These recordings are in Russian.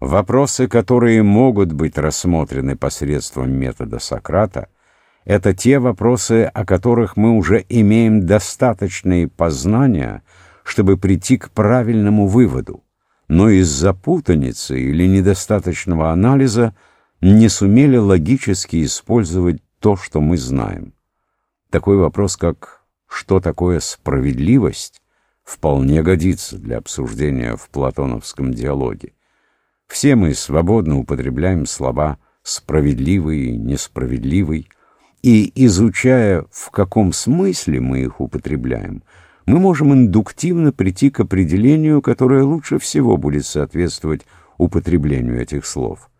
Вопросы, которые могут быть рассмотрены посредством метода Сократа, это те вопросы, о которых мы уже имеем достаточные познания, чтобы прийти к правильному выводу, но из-за путаницы или недостаточного анализа не сумели логически использовать то, что мы знаем. Такой вопрос, как «что такое справедливость?», вполне годится для обсуждения в платоновском диалоге. Все мы свободно употребляем слова «справедливый» и «несправедливый», и, изучая, в каком смысле мы их употребляем, мы можем индуктивно прийти к определению, которое лучше всего будет соответствовать употреблению этих слов.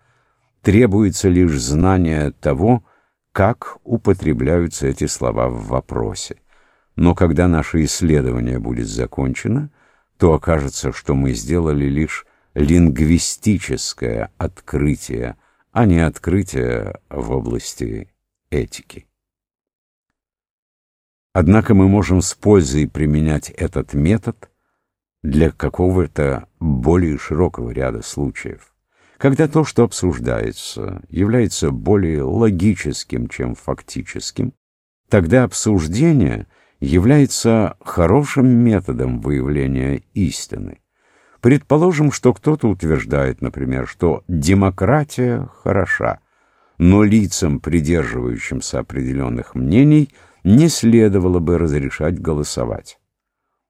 Требуется лишь знание того, как употребляются эти слова в вопросе. Но когда наше исследование будет закончено, то окажется, что мы сделали лишь лингвистическое открытие, а не открытие в области этики. Однако мы можем с пользой применять этот метод для какого-то более широкого ряда случаев. Когда то, что обсуждается, является более логическим, чем фактическим, тогда обсуждение является хорошим методом выявления истины. Предположим, что кто-то утверждает, например, что демократия хороша, но лицам, придерживающимся определенных мнений, не следовало бы разрешать голосовать.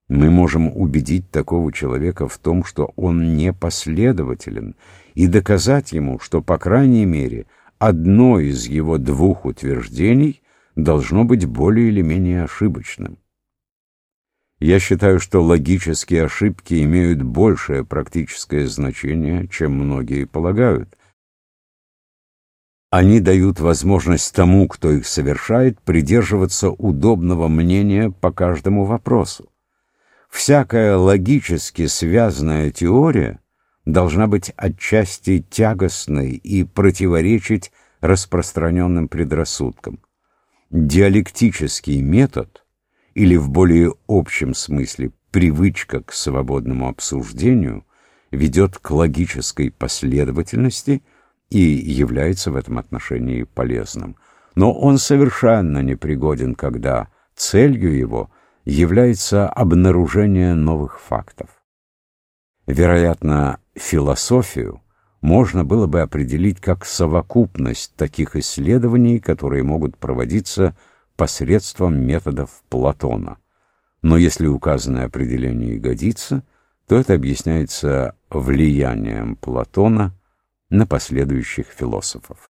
Мы можем убедить такого человека в том, что он непоследователен, и доказать ему, что, по крайней мере, одно из его двух утверждений должно быть более или менее ошибочным. Я считаю, что логические ошибки имеют большее практическое значение, чем многие полагают. Они дают возможность тому, кто их совершает, придерживаться удобного мнения по каждому вопросу. Всякая логически связанная теория должна быть отчасти тягостной и противоречить распространенным предрассудкам. Диалектический метод, или в более общем смысле привычка к свободному обсуждению, ведет к логической последовательности и является в этом отношении полезным. Но он совершенно непригоден, когда целью его является обнаружение новых фактов. Вероятно, философию можно было бы определить как совокупность таких исследований, которые могут проводиться посредством методов Платона. Но если указанное определение годится, то это объясняется влиянием Платона на последующих философов.